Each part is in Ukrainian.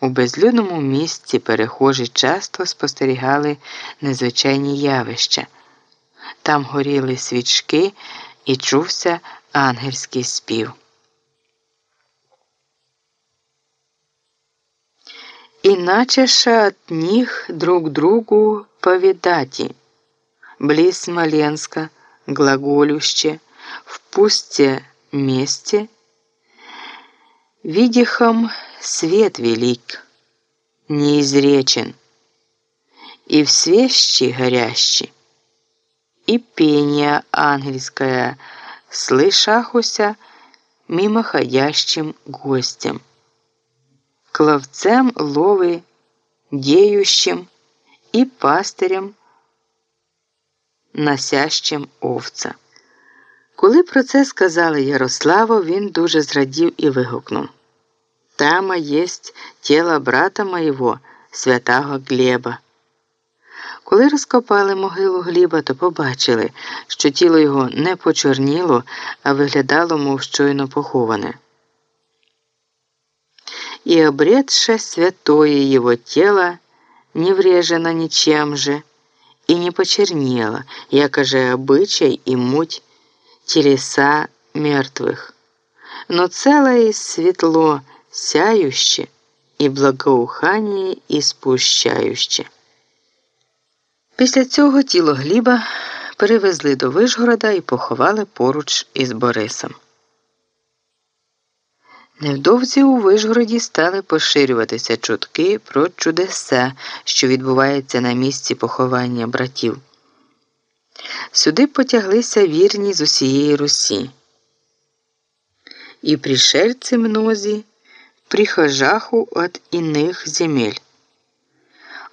У безлюдному місці перехожі часто спостерігали незвичайні явища. Там горіли свічки і чувся ангельський спів. Иначе от них друг другу повидати. Близ Смоленска, глаголюще, в пусте месте, видихом свет велик, неизречен, и в свещи горящий, и пение ангельское слышахуся мимоходящим гостям кловцем лови, діючим і пастирем, насящим овца. Коли про це сказали Ярославу, він дуже зрадів і вигукнув Тама єсть тіло брата моєго, святого Глеба. Коли розкопали могилу Гліба, то побачили, що тіло його не почорніло, а виглядало, мов щойно поховане и обретшее святое его тело не врежено ничем же и не почернело, якоже обычай и муть телеса мертвых, но целое светло, сяюще і благоухання іспущающе. Після цього тіло Гліба перевезли до Вишгорода і поховали поруч із Борисом. Невдовзі у Вишгороді стали поширюватися чутки про чудеса, що відбуваються на місці поховання братів. Сюди потяглися вірні з усієї Русі. І пришельці мнозі, прихожаху від іних земель.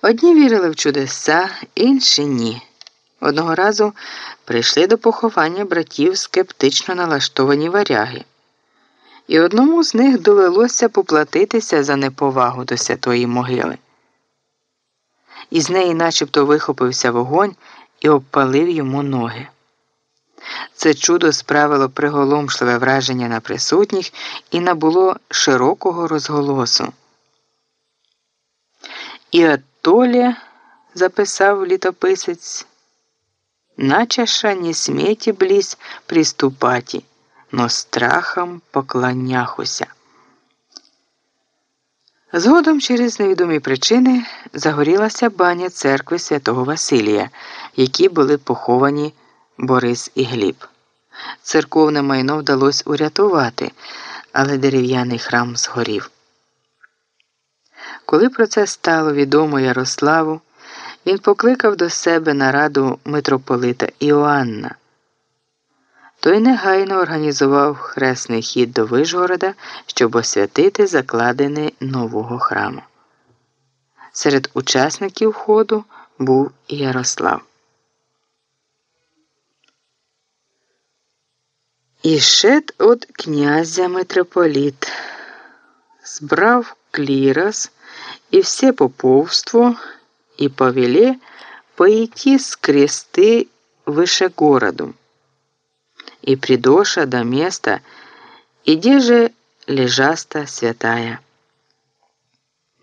Одні вірили в чудеса, інші ні. Одного разу прийшли до поховання братів скептично налаштовані варяги і одному з них довелося поплатитися за неповагу до святої могили. Із неї начебто вихопився вогонь і обпалив йому ноги. Це чудо справило приголомшливе враження на присутніх і набуло широкого розголосу. І оттолі, записав літописець, начаша не сміті близь приступаті но страхом поклоняхуся. Згодом через невідомі причини загорілася баня церкви святого Василія, в якій були поховані Борис і Гліб. Церковне майно вдалося урятувати, але дерев'яний храм згорів. Коли про це стало відомо Ярославу, він покликав до себе на раду митрополита Іоанна. Той негайно організував хресний хід до Вишгорода, щоб освятити закладини нового храму. Серед учасників ходу був Ярослав. І шед от князя митрополіт, збрав клірос і все поповство, і повеле пойти скрести выше городу и придоша до места, иди же лежаста святая.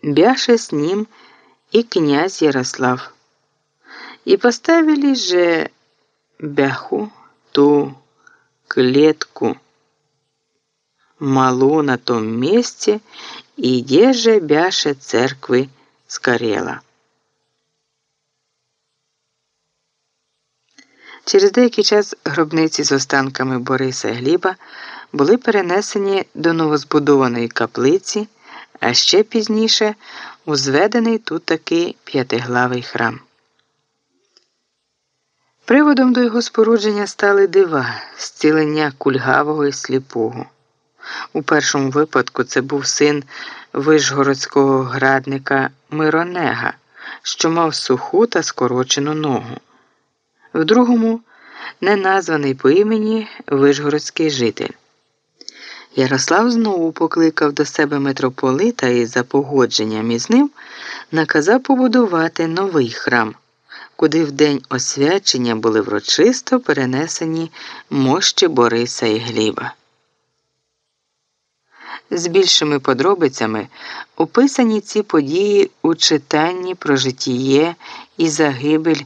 Бяше с ним и князь Ярослав. И поставили же бяху ту клетку малу на том месте, и где же бяше церкви скорела. Через деякий час гробниці з останками Бориса Гліба були перенесені до новозбудованої каплиці, а ще пізніше узведений тут таки п'ятиглавий храм. Приводом до його спорудження стали дива, зцілення кульгавого і сліпого. У першому випадку це був син вишгородського градника Миронега, що мав суху та скорочену ногу в другому неназваний по імені Вишгородський житель. Ярослав знову покликав до себе митрополита і за погодженням із ним наказав побудувати новий храм, куди в день освячення були врочисто перенесені мощі Бориса і Гліба. з більшими подробицями описані ці події у читанні про житіє і загибель